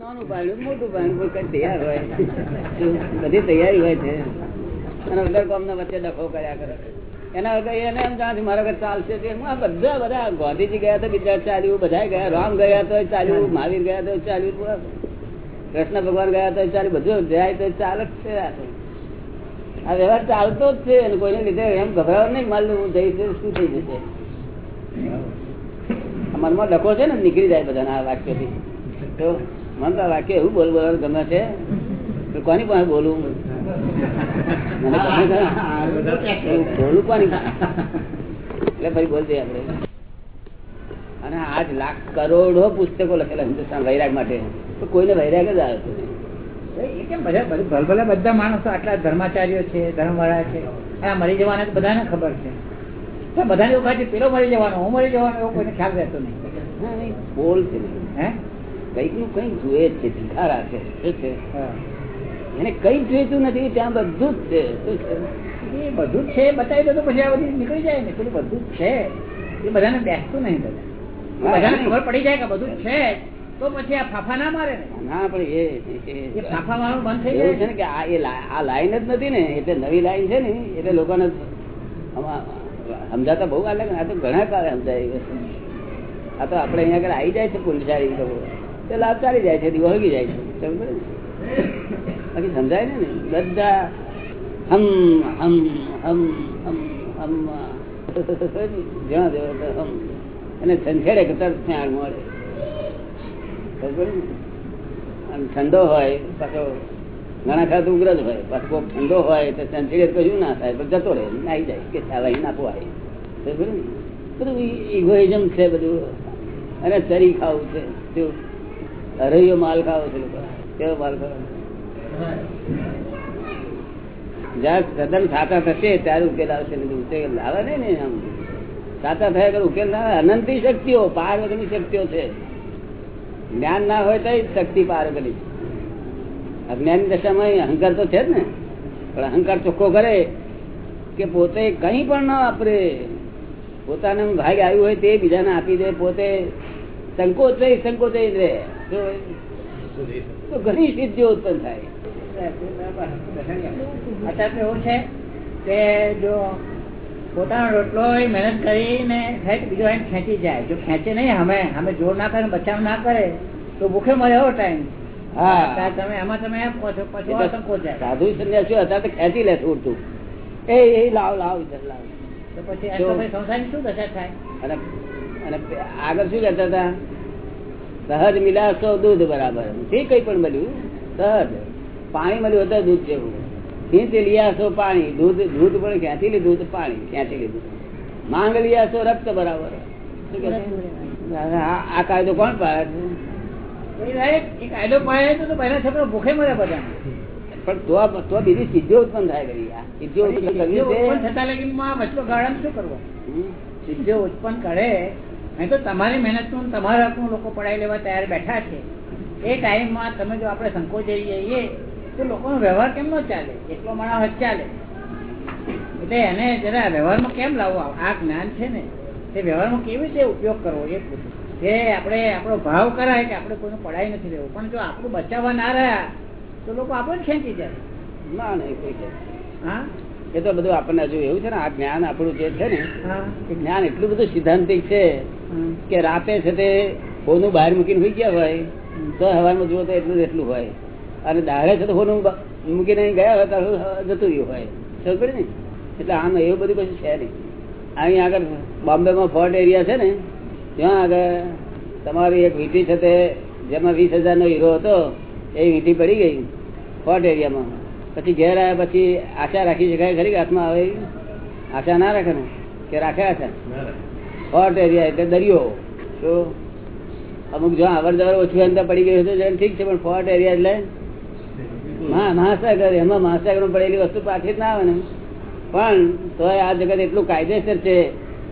નાનું બધી તૈયારી હોય છે. અને વગર કોમના વચ્ચે ડખો કર્યા કરે. એના વગર એને એમ જાણ મારા વગર ચાલશે આ બધા બધા ગાંધીજી ગયા તો બીજા ચાલ્યું બધા ગયા, રામ ગયા તો ચાલ્યું, મહાવીર ગયા તો ચાલ્યું કૃષ્ણ ભગવાન ગયા તો ચાલ્યું, બધું જાય તો ચાલ જ છે આ વ્યવહાર ચાલતો જ છે અને કોઈને લીધે એમ ગભરાવ નહીં, માલ હું જઈશ, શું થઈ જશે? મનમાં ડખો છે ને, નીકળી જાય બધાના આ વાક્યથી. તો મન તો વાક્ય એવું બોલ બોલવાનું ગમે છે? કોની પાસે બોલું? છે. બોલું કોની એટલે ફરી બોલજે આપણે. અને આજ લાખ કરોડો પુસ્તકો લખેલા હિન્દુસ્તાન વૈરાગ માટે. તો કોઈને વૈરાગ જ આવ્યો કેમ બધા બધા માણસો આટલા ધર્માચાર્યો છે ધર્મવાળા છે આ મરી જવાના તો બધાને ખબર છે. બધાને એવું પેલો મરી જવાનો હું મરી જવાનો એવો કોઈને ખ્યાલ રહેતો નહીં. બોલ છે હે? કંઈકનું કઈ જુએ જ છે ભીખા રાખે શું છે? એને કઈ જોઈતું નથી ત્યાં બધું જ છે શું છે? એ બધું જ છે બતાવી દો તો પછી આ બધું નીકળી જાય ને પેલું બધું જ છે. એ બધાને બેસતું નહીં બધા. બધાને ખબર પડી જાય કે બધું છે તો પછી આ ફાફા ના મારે ને. પણ એ ફાફા મારવાનું બંધ થઈ ગયું છે ને કે આ એ આ લાઈન જ નથી ને એટલે નવી લાઈન છે ને એટલે લોકોને સમજાતા બહુ ને. આ તો ઘણા કાળે સમજાય આ તો આપણે અહીંયા આગળ આવી જાય છે પુણ્યશાળી લોકો તે લાભ ચાલી જાય છે દીવો જાય છે. બાકી સમજાય ને બધા હમ હમ હમ હમ હમ જ્યાં જવો હમ. અને છંછેડે કે ત્યાં મળે. અને ઠંડો હોય, પાછો ઘણા ખાત ઉગ્ર જ હોય. પાછો કોક ઠંડો હોય, તો સંચીડે કશું ના થાય, પણ જતો રહે નાઈ જાય. કે ચાવાય નાખો ને? બધું ઇગોઇઝમ છે બધું. અને ચરી ખાવું છે. શું હરૈયો માલ ખાવો છે કેવો માલ ખાવો? જ્યાં સદન સાચા થશે, ત્યારે ઉકેલ આવશે ઉકેલ આવે નહીં ને આમ. સાચા થયા કરે ઉકેલ ના આવે. શક્તિઓ, પાર વગરની શક્તિઓ છે. જ્ઞાન ના હોય તો શક્તિ પાર વગરની. અજ્ઞાન દશામાં અહંકાર તો છે જ ને. પણ અહંકાર ચોખ્ખો કરે કે પોતે કઈ પણ ના વાપરે. પોતાને ભાગ આવ્યું હોય તે બીજાને આપી દે, પોતે સંકોચ સંકોચ રહે. જો તો ઘણી સિદ્ધિઓ ઉત્પન્ન થાય. અત્યારે એવું છે કે જો પોતાનો રોટલો મહેનત કરીને ખાય બીજો એમ ખેંચી જાય. જો ખેંચે નહીં અમે અમે જોર ના કરે બચાવ ના કરે તો ભૂખે મળે એવો ટાઈમ. હા. તમે એમાં તમે એમ કહો પછી સંકોચ જાય. સાધુ સંન્યાસી હતા તો ખેંચી લે ઉડતું એ એ લાવ લાવ લાવ. તો પછી સંસાર શું દશા થાય? અને આગળ શું કહેતા હતા? સહજ મિલાસો દૂધ બરાબર. જે કઈ પણ મળ્યું? સહજ. પાણી મળ્યું હતું દૂધ જેવું. ખીંચ લીયાશો પાણી. દૂધ દૂધ પણ ક્યાંથી લીધું? તો પાણી. ક્યાંથી લીધું? માંગ લીયાશો રક્ત બરાબર? આ કાયદો કોણ પાડે છે? કાયદો પાડે તો પહેલા છોકરો ભૂખે મળે બધા પણ તો તો બીજી સિદ્ધિઓ ઉત્પન્ન થાય કરી આ સિદ્ધિઓ ઉત્પન્ન થતા લગીનમાં વચલો ગાળામાં શું કરવો. સિદ્ધિઓ ઉત્પન્ન કરે નહીં તો તમારી મહેનતનું તમારા હકનું લોકો પડાવી લેવા તૈયાર બેઠા છે. એ ટાઈમમાં તમે જો આપણે સંકોચાઈ જઈએ તો લોકોનો વ્યવહાર કેમ નો ચાલે? એટલો માણસ જ ચાલે. એટલે એને જરા વ્યવહારમાં કેમ લાવવો આ જ્ઞાન છે ને તે વ્યવહારમાં કેવી રીતે ઉપયોગ કરવો એ પૂછું. જે આપણે આપણો ભાવ કરાય કે આપણે કોઈનું પડાઈ નથી રહેવું પણ જો આપણું બચાવવા ના રહ્યા તો લોકો આપણને ખેંચી જાય. ના નહીં કોઈ હા? એ તો બધું આપણને હજુ એવું છે ને આ જ્ઞાન આપણું જે છે ને એ જ્ઞાન એટલું બધું સિદ્ધાંતિક છે. કે રાતે છે તે ફોનું બહાર મૂકીને હોઈ ગયા હોય, તો હવામાં જુઓ તો એટલું એટલું હોય. અને દાડે છે તો બ- મૂકીને ગયા હોય તો જતું રહ્યું હોય. સમજ ને? એટલે આમ એવું બધું કશું છે નહીં. અહીં આગળ બોમ્બેમાં ફોર્ટ એરિયા છે ને, ત્યાં આગળ તમારી એક વીંટી છે તે, જેમાં વીસ હજારનો હીરો હતો, એ વીંટી પડી ગઈ ફોર્ટ એરિયામાં. પછી ઘેર આવ્યા પછી આશા રાખી શકાય ખરી હાથમાં આવે આશા ના રાખે ને? કે રાખે આશા? હોટ એરિયા એટલે દરિયો. તો અમુક જો અવર જવર ઓછી અંદર પડી ગયું હતું જેમ ઠીક છે પણ ફોર્ટ એરિયા એટલે હા મહાસાગર એમાં મહાસાગર પડેલી વસ્તુ પાછી જ ના આવે ને. પણ તોય આ જગત એટલું કાયદેસર છે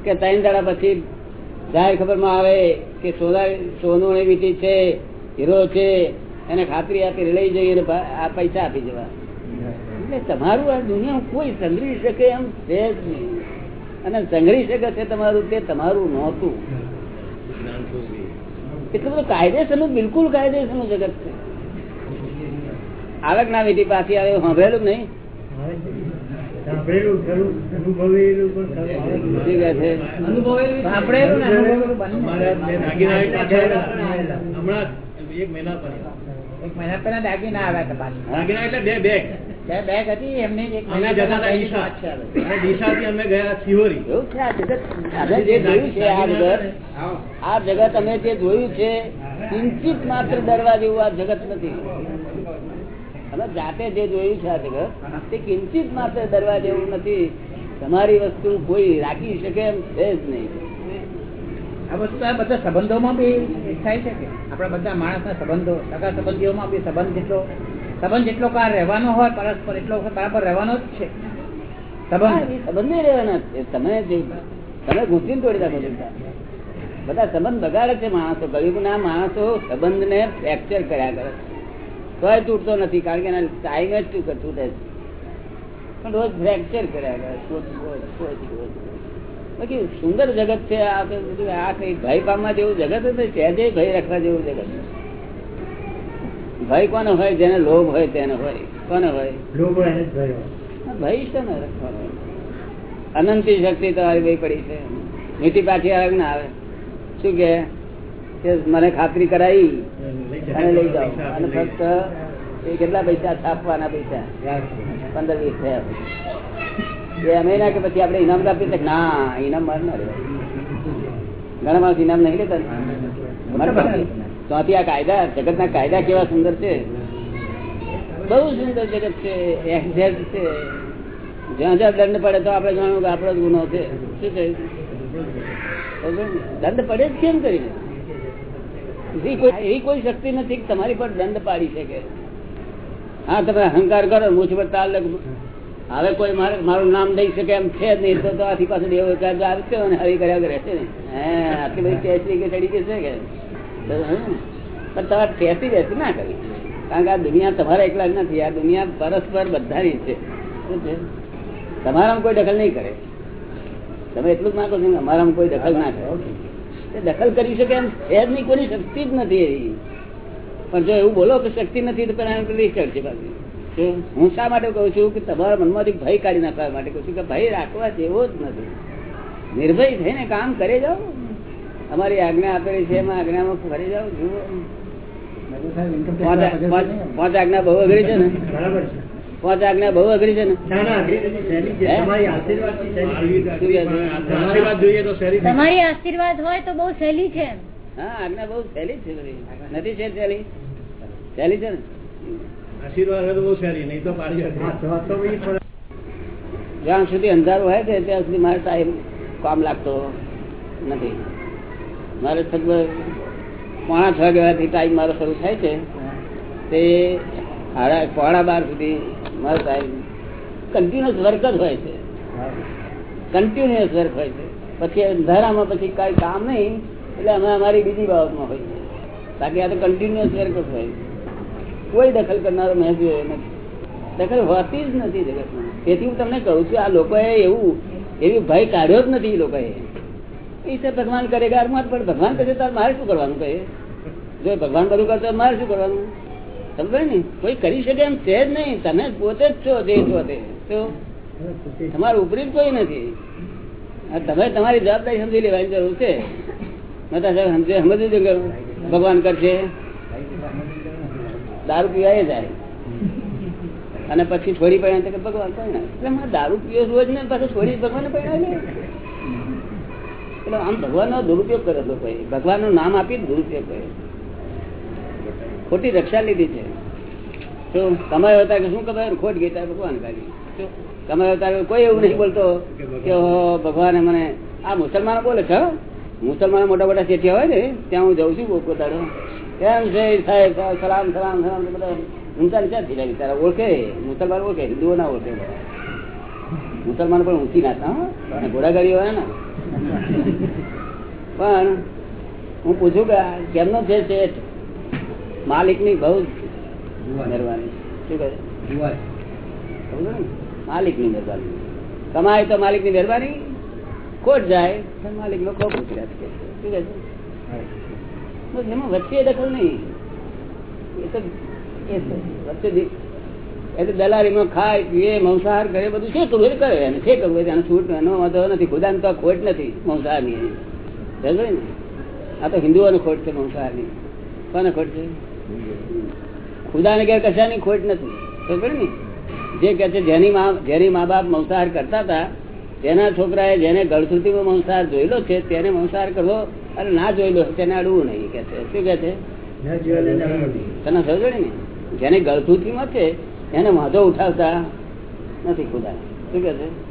કે ત્રણ દાડા પછી જાહેર ખબરમાં આવે કે સોના સોનું એ વીંટી છે હીરો છે એને ખાતરી આપી લઈ જઈએ અને આ પૈસા આપી જવા. એટલે તમારું આ દુનિયા કોઈ સંગ્રહી શકે એમ છે જ નહીં. અને સંઘરી શકે છે તમારું તે તમારું નહોતું. એટલું બધું કાયદેસરનું બિલકુલ કાયદેસરનું જગત છે. આવક ના વિધિ પાછી આવે સાંભળેલું નહીં? એક મહિના પહેલા. એક મહિના પહેલા. દાગીના આવ્યા હતા દાગીના એટલે બે બેગ બે. બેગ હતી એમની અમે જતા અમે ગયા સિહોરી આ જગત આ અમે જે જોયું છે કિંચિત માત્ર ડરવા જેવું આ જગત નથી. અમે જાતે જે જોયું છે આ જગત તે કિંચિત માત્ર ડરવા જેવું નથી. તમારી વસ્તુ કોઈ રાખી શકે એમ છે જ નહીં. આ વસ્તુ આ બધા સંબંધોમાં બી થાય છે કે? આપણા બધા માણસના સંબંધો સગા સંબંધીઓમાં બી સંબંધ જેટલો સંબંધ જેટલો કાળ રહેવાનો હોય, પરસ્પર એટલો બરાબર રહેવાનો જ છે. સંબંધ. નહીં રહેવાના. તમે તમે ઘૂંટીને તોડી નાખો બધા. બધા સંબંધ બગાડે છે માણસો. ગરીબના માણસો સંબંધને ફ્રેક્ચર કર્યા કરે. તોય તૂટતો નથી, કારણ કે એના ટાઈમ જ તૂટે તૂટે છે પણ રોજ ફ્રેક્ચર કર્યા કરે. બાકી સુંદર જગત છે આ બધું. આ કઈ ભય પામવા જેવું જગત નથી. સહેજે ભય રાખવા જેવું જગત ભય કોને હોય જેને લોભ હોય તેને હોય. કોને હોય? લોભ ભય છે ને અનંતી શક્તિ તમારી ભાઈ પડી છે. મીઠી પાછી આવે ના આવે? શું કે? મને ખાતરી કરાવી. અને લઈ જાઓ. અને ફક્ત એ કેટલા પૈસા? છાપવાના પૈસા. પંદર વીસ થયા. એ અમે ના કે પછી આપણે ઇનામ આપીએ તો ના ઇનામ માર ના. ઘણા માણસ ઇનામ નહીં લેતા. મારે. તો આથી આ કાયદા, જગતના કાયદા કેવા સુંદર છે? બહુ સુંદર જગત છે, એક્ઝેક્ટ છે. જ્યાં જ્યાં દંડ પડે તો આપણે જાણવું કે આપણો જ ગુનો છે. શું છે દંડ પડે જ કેમ કરીને? એવી કોઈ શક્તિ નથી તમારી પર દંડ પાડી શકે. હા, તમે અહંકાર કરો પર તાલ હવે કોઈ મારે નામ લઈ શકે એમ છે જ નહીં, તો આથી પાછું દેવો એકાદ છે અને હરી કર્યા કરે છે ને આટલી બધી ટેસ્ટી કે ચડી જશે કે. પણ તમારે ટેસ્ટી બેસી ના કરી. કારણ કે આ દુનિયા તમારા એકલા જ નથી, આ દુનિયા પરસ્પર બધાની છે. તમારામાં કોઈ દખલ નહીં કરે. તમે એટલું જ ના છો અમારામાં કોઈ દખલ ના કરે. દખલ કરી શકે એમ ફેરની કોઈ શક્તિ જ નથી એવી. પણ જો એવું બોલો કે શક્તિ નથી, તો પેલા પેલી ચડશે પાછી. હું શા માટે કહું છું કે તમારા મનમાંથી ભય કાઢી નાખવા માટે કહું છું કે ભય રાખવા જેવો જ નથી. નિર્ભય થઈને કામ કરે જાઓ. અમારી આજ્ઞા આપેલી છે એમાં આજ્ઞામાં ફરી જાવ જુઓ. પાંચ આજ્ઞા બહુ અઘરી છે ને? બરાબર છે. પાંચ આજ્ઞા બહુ અઘરી છે ને? ના ના અઘરી નથી, સહેલી છે. હે? તમારી આશીર્વાદથી સહેલી છે. આશીર્વાદ જોઈએ તો શેરી તમારી આશીર્વાદ હોય તો બહુ સહેલી છે હા આજ્ઞા બહુ સહેલી છે નથી છે સહેલી સહેલી છે ને? આશીર્વાદ તો બહુ સહેલી નહીં તો પાડી. જ્યાં સુધી અંધારું હોય છે ત્યાં સુધી મારે ટાઈમ કામ લાગતો નથી. મારે લગભગ પોણા છ વાગ્યાથી ટાઈમ મારો શરૂ થાય છે. તે સાડા પોણા બાર સુધી મારો ટાઈમ કન્ટિન્યુઅસ વર્ક જ હોય છે. કન્ટિન્યુઅસ વર્ક હોય છે. પછી અંધારામાં પછી કાંઈ કામ નહીં, એટલે અમે અમારી બીજી બાબતમાં હોય છે બાકી આ તો કન્ટિન્યુઅસ વર્ક જ હોય કોઈ દખલ કરનારો મેં જોયો નથી. દખલ હોતી જ નથી જગતમાં. તેથી હું તમને કહું છું, આ લોકોએ એવું, એવી ભય કાઢ્યો જ નથી એ લોકોએ. એ ભગવાન કરે પણ ભગવાન કરે, તો મારે શું કરવાનું કહે? જો ભગવાન બધું કરતો મારે શું કરવાનું? સમજે ને? કોઈ કરી શકે એમ છે જ નહીં. તમે પોતે જ છો જે છો તે. તમારું ઉપરી જ કોઈ નથી. તમે તમારી જવાબદારી સમજી લેવાની જરૂર છે. સમજે છે ભગવાન કરશે. દારૂ પીવાય જાય. અને પછી છોડી પડે ભગવાન પરણાવે એટલે દારૂ પીવો રોજ ને પાછું છોડી ભગવાન ને એટલે આમ ભગવાન નો દુરુપયોગ કરે લોકોએ. ભગવાનનું નામ આપી દુરુપયોગ કરે. ખોટી રક્ષા લીધી છે. તો કમાયો હતા શું કમાયો ખોટ ગઈ ભગવાન કાઢી કમાયો ત્યારે કોઈ એવું નહીં બોલતો કે ભગવાને મને આ મુસલમાનો બોલે છે મુસલમાનો મોટા મોટા શેઠિયા હોય ને, ત્યાં હું જઉં છું દાડો કેમ છે, સાહેબ સલામ સલામ સલામ. બધા ઊંચા નીચા થઈ જાય બિચારા. ઓળખે? મુસલમાન ઓળખે? હિન્દુઓ ના ઓળખે મુસલમાન પણ ઊંચી નાતા ઘોડાગાડી હોય ને પણ હું પૂછું કે કેમનો છે શેઠ માલિકની બહુ મહેરબાની. શું કહે? માલિકની? મહેરબાની. કમાય તો માલિકની મહેરબાની, ખોટ જાય તો માલિક નો ખોટ છે. શું કહે છે? એમાં વચ્ચે દખલ નહીં. એ તો વચ્ચે એટલે દલારીમાં ખાય પીએ મંસાહાર કરે બધું છે કરવું કરે. એને છે કરવું એને છૂટ એનો વાંધો નથી. ખુદાને તો ખોટ નથી મંસાહારની. સમજ્યો ને? આ તો હિન્દુઓને ખોટ છે મંસાહારની. કોને ખોટ છે? ખુદાને ઘેર કશાની ખોટ નથી. સમજે ને? જે કહે છે જેની મા જેની મા બાપ મંસાહાર કરતા હતા તેના છોકરાએ જેને ગળથુતીમાં મંસાહાર જોયેલો છે તેને મંસાહાર કરવો અને ના જોયેલો તેને અડવું નહીં કે છે. શું કે છે. તને સમજે ને? જેને ગળથુથીમાં છે એને વાંધો ઉઠાવતા નથી ખુદા શું કે છે?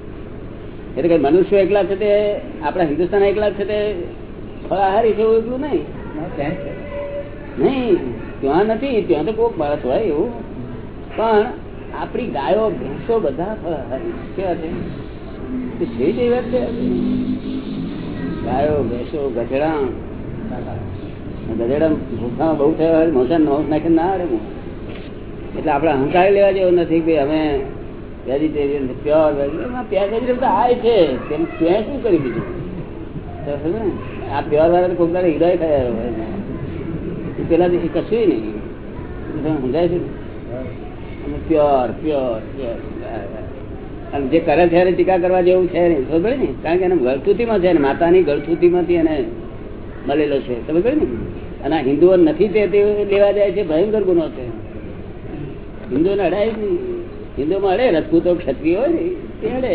એટલે કે મનુષ્ય એકલા છે તે આપણા હિન્દુસ્તાન એકલા છે તે ફળાહારી છે એવું એટલું નહીં. નહીં ત્યાં નથી ત્યાં તો કોઈક માણસ હોય એવું. પણ આપણી ગાયો ભેંસો બધા ફળાહારી કેવા છે? છે જ એવા છે? ગાયો ભેંસો ગધેડા. ગધેડા ભૂખા બહુ થયા મોસા નોસ નાખીને ના આવે હું એટલે આપણે અહંકાર લેવા જેવો નથી કે અમે વેજીટેરિયન પ્યોર વેજીટેરિયન તો આય છે, તેમ ત્યાં શું કરી દીધું? આ પ્યોર વાળા તો કોક હિરાય થયા પેલા કશું નહીં. સમજાય છે ને? પ્યોર પ્યોર પ્યોર અને જે કરે છે એને ટીકા કરવા જેવું છે નહીં. ખબર ને? કારણ કે એને ગળથુતીમાં છે ને, માતાની ગળથુતીમાંથી એને મળેલો છે. ખબર ને? અને હિન્દુઓ નથી તે લેવા જાય છે? ભયંકર ગુનો છે. હિન્દુઓને અડાય જ નહીં. હિન્દુઓમાં અડે રજપૂતો ક્ષત્રિય હોય ને તે અડે.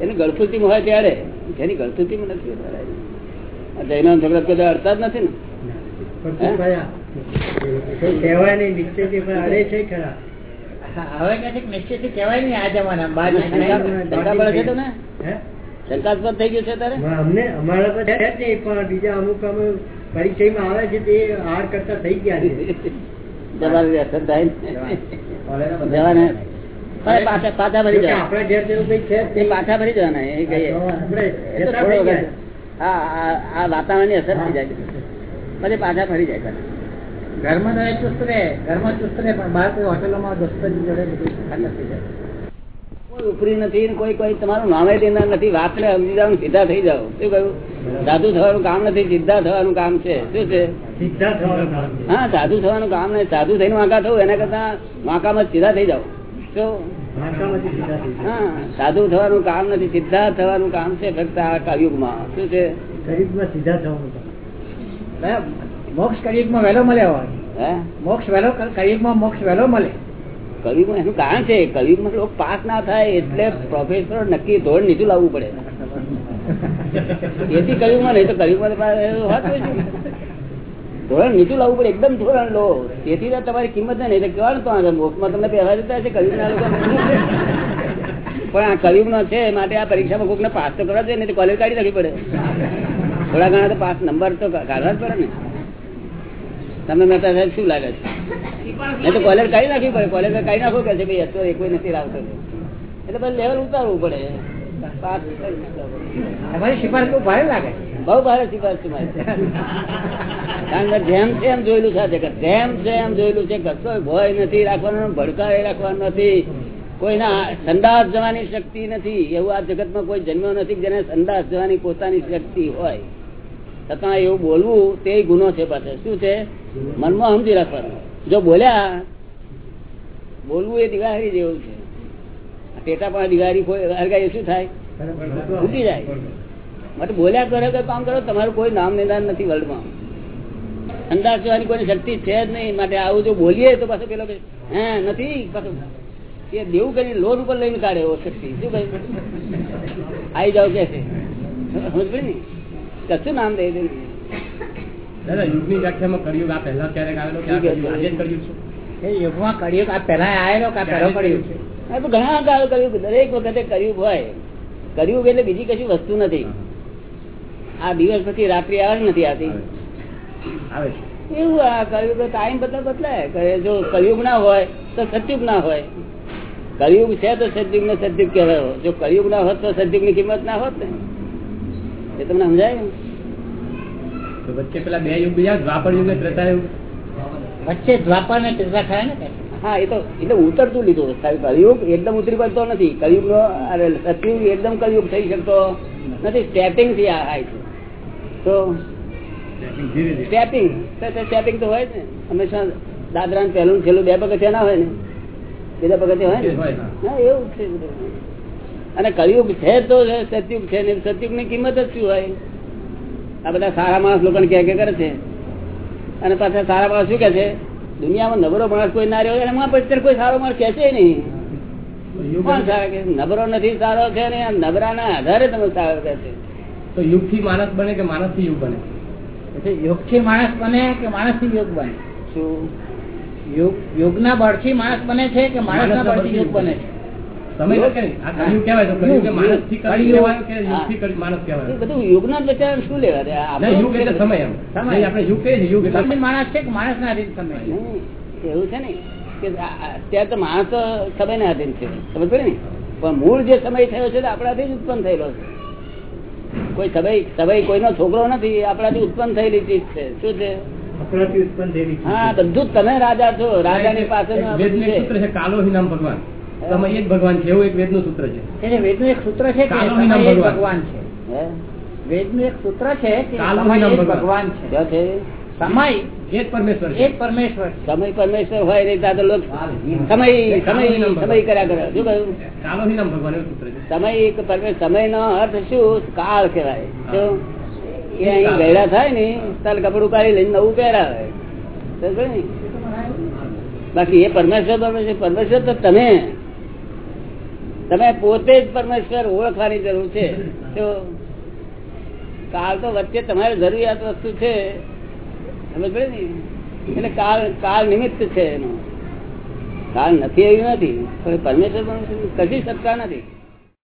એને ગળથુતીમાં હોય તે અડે. જેની ગળથુતીમાં નથી અડાય જૈનો છોકરા કદાચ અડતા જ નથી ને. કહેવાય નહીં નિશ્ચયથી પણ અડે છે ખરા? શંકાસ્પદ થઈ ગયું છે તારે? માં અમને અમારા પર છે જ નહીં પણ બીજા અમુક અમે પરિચયમાં આવે છે તે હાર કરતા થઈ ગયા છે. તમારી અસર થાય ને. જવાને. પાછા ભરી જવાના. એ નહીં. પાછા ભરી જવાના એ કહીએ. થોડો થઈ આ વાતાવરણની અસર થઈ જાય. પછી પાછા ફરી જાય. ઘરમાં તો એ ચુસ્ત રહે ઘરમાં ચુસ્ત રહે પણ બહાર કોઈ હોટેલોમાં દોસ્તો જોડે બધું ખાતા થઈ જાય. ઉપરી નથી ને કોઈ કોઈ તમારું નામે દેનાર નથી વાતને સમજી જાવ સીધા થઈ જાવ શું કહ્યું? સાધુ થવાનું કામ નથી સીધા થવાનું કામ છે. શું છે. હા સાધુ થવાનું કામ નહીં. સાધુ થઈને વાંકા થવું એના કરતા વાંકામાં સીધા થઈ જાવ શું? સીધા. હા થવાનું કામ નથી સીધા થવાનું કામ છે ફક્ત આ કલયુગમાં શું છે? ગરીબમાં સીધા થવાનું મોક્ષ વહેલો મળે હોય. મોક્ષ વહેલો કળિયુગમાં મોક્ષ વહેલો મળે. કલયુગમાં એનું કારણ છે લોકો પાસ ના થાય એટલે પ્રોફેસર નક્કી ધોરણ નીચું લાવવું પડે. એથી કવિમાં નહીં તો નહીં. ધોરણ નીચું લાવવું પડે, એકદમ ધોરણ લો. તેથી તમારી કિંમત નહીં એટલે કહેવાનું તો આગળ મોક્ષમાં તમને પહેલા જતા છે લોકો. પણ આ કલયુગનો છે માટે આ પરીક્ષામાં કોકને પાસ તો કરવા જોઈએ નહીં કોલેજ કાઢી રાખવી પડે. થોડા ઘણા તો પાસ નંબર તો કાઢવા જ પડે ને. તમને મહેતા સાહેબ શું લાગે છે? નહીં તો કોલેજ કાઢી નાખવી પડે કોલેજ કાઢી નાખો કે છે ભાઈ અત્યારે એક કોઈ નથી લાવતો. એટલે પછી લેવલ ઉતારવું પડે. પાસ કરી નાખવા પડે. તમારી સિફારિશ બહુ ભારે લાગે બહુ ભારે સિફારિશ છે મારી. કારણ કે જેમ છે એમ જોયેલું છે જેમ છે એમ જોયેલું છે કશો ભય નથી રાખવાનો ભડકાએ રાખવાનો નથી. કોઈના સંદાસ જવાની શક્તિ નથી. એવું આ જગતમાં કોઈ જન્મ્યો નથી જેને સંદાસ જવાની પોતાની શક્તિ હોય. છતાં એવું બોલવું તે ગુનો છે પાછળ શું છે? મનમાં સમજી રાખવાનું. જો બોલ્યા, બોલવું એ દિવાળી જેવું છે. ટેટા પણ દિવાળી કોઈ શું થાય? ઉઠી જાય. માટે બોલ્યા કરો કે કામ કરો, તમારું કોઈ નામ નિદાન નથી વર્લ્ડમાં. અંદાજ જોવાની કોઈ શક્તિ છે જ નહીં. માટે આવું જો બોલીએ તો પાછું પેલો કઈ હે, નથી. પાછું એ દેવું કરી લોન ઉપર લઈને કાઢે એવો શક્તિ. શું ભાઈ આવી જાવ કે છે? સમજ ને? કશું નામ દઈ દે. દાદા યુગની વ્યાખ્યામાં કળિયુગ આ પહેલા ક્યારેક આવેલો કળિયુગ યુગમાં કળિયુગ આ પહેલા આવેલો કે પહેલો કળિયુગ છે? તો ઘણા કાળ કર્યું દરેક વખતે હોય. એટલે બીજી કશું વસ્તુ નથી. આ દિવસ પછી રાત્રિ આવે નથી આવતી આવે. એવું આ કલયુગ ટાઈમ બદલા બદલાય. જો કલયુગ ના હોય તો સતયુગ ના હોય. કલયુગ છે તો સતયુગ ને સતયુગ કહેવાય. જો કલયુગ ના હોત તો સતયુગની કિંમત ના હોત ને. એ તમને સમજાય ને? વચ્ચે પેલા બે યુગ બીજા દ્વાપર યુગ ત્રેતા યુગ. વચ્ચે દ્વાપર ને ત્રેતા ખરા ને હા એ તો એટલે ઉતરતું લીધું કલયુગ એકદમ ઉતરી પડતો નથી. કલયુગ નો સતયુગ એકદમ કલયુગ થઈ શકતો નથી. સ્ટેપિંગથી આ થાય છે. તો ધીરે ધીરે. સ્ટેપિંગ તો હોય ને. હંમેશા દાદરા ને પહેલું છેલ્લું બે પગથિયા ના હોય ને. બીજા પગથિયા હોય હોય, ને હા. એવું છે. અને કળિયુગ છે તો સતયુગ છે ને સતયુગની કિંમત જ શું હોય? આ બધા સારા માણસ લોકોને કે કે કરે છે. અને પાછા સારા માણસ શું કે છે? દુનિયામાં નબળો માણસ કોઈ ના રહ્યો એમાં પછી કોઈ સારો માણસ કે છે નહીં. કોણ સારા કે નબળો નથી સારો છે ને નબળાના આધારે તમે સારો કહે છે. તો યુગથી માણસ બને કે માણસથી યુગ બને? યોગથી માણસ બને કે માણસથી યોગ બને? શું? યોગ યોગના બળથી માણસ બને છે કે માણસના બળથી યોગ બને છે? એવું છે ને કે આ- આ- અત્યારે તો માણસ તો સમયને આધીન છે. સમજ પડે ને? પણ મૂળ જે સમય થયો છે તે આપણાથી જ ઉત્પન્ન થયેલો છે. કોઈ સમય સમય કોઈનો છોકરો નથી આપણાથી ઉત્પન્ન થયેલી ચીજ છે. શું છે? હા. બધું તમે રાજા છો. રાજાની પાસે એક વેદનું એક સૂત્ર છે કાલો હિ નામ ભગવાન સમય એ જ ભગવાન છે એવું એક વેદનું સૂત્ર છે. એટલે વેદનું એક સૂત્ર છે કે સમય જ ભગવાન. છે. વેદનું એક સૂત્ર છે કે સમય જ ભગવાન. છે. ક્યાં છે? સમય પરમેશ્વર પરમેશ્વર સમય પરમેશ્વર હોય નહીં દાદા લોક સમય સમય સમય કર્યા કરે. શું કહ્યું? કાલો હિ નામ ભગવાન એવું સૂત્ર છે. સમય એક પરમે- સમયનો અર્થ શું? કાળ કહેવાય. શું? એ અહીં ગયડા થાય ને તાર કપડું કાઢી લઈને નવું પહેરાવે સમજ પડી બાકી એ પરમેશ્વર પરમેશ્વર પરમેશ્વર તો તમે. તમે પોતે જ પરમેશ્વર ઓળખવાની જરૂર છે. તો કાળ તો વચ્ચે તમારે જરૂરિયાત વસ્તુ છે. સમજ ને? એટલે કાળ કાળ નિમિત્ત છે એનો. કાળ નથી એવું નથી પરમેશ્વર કશી સત્તા નથી.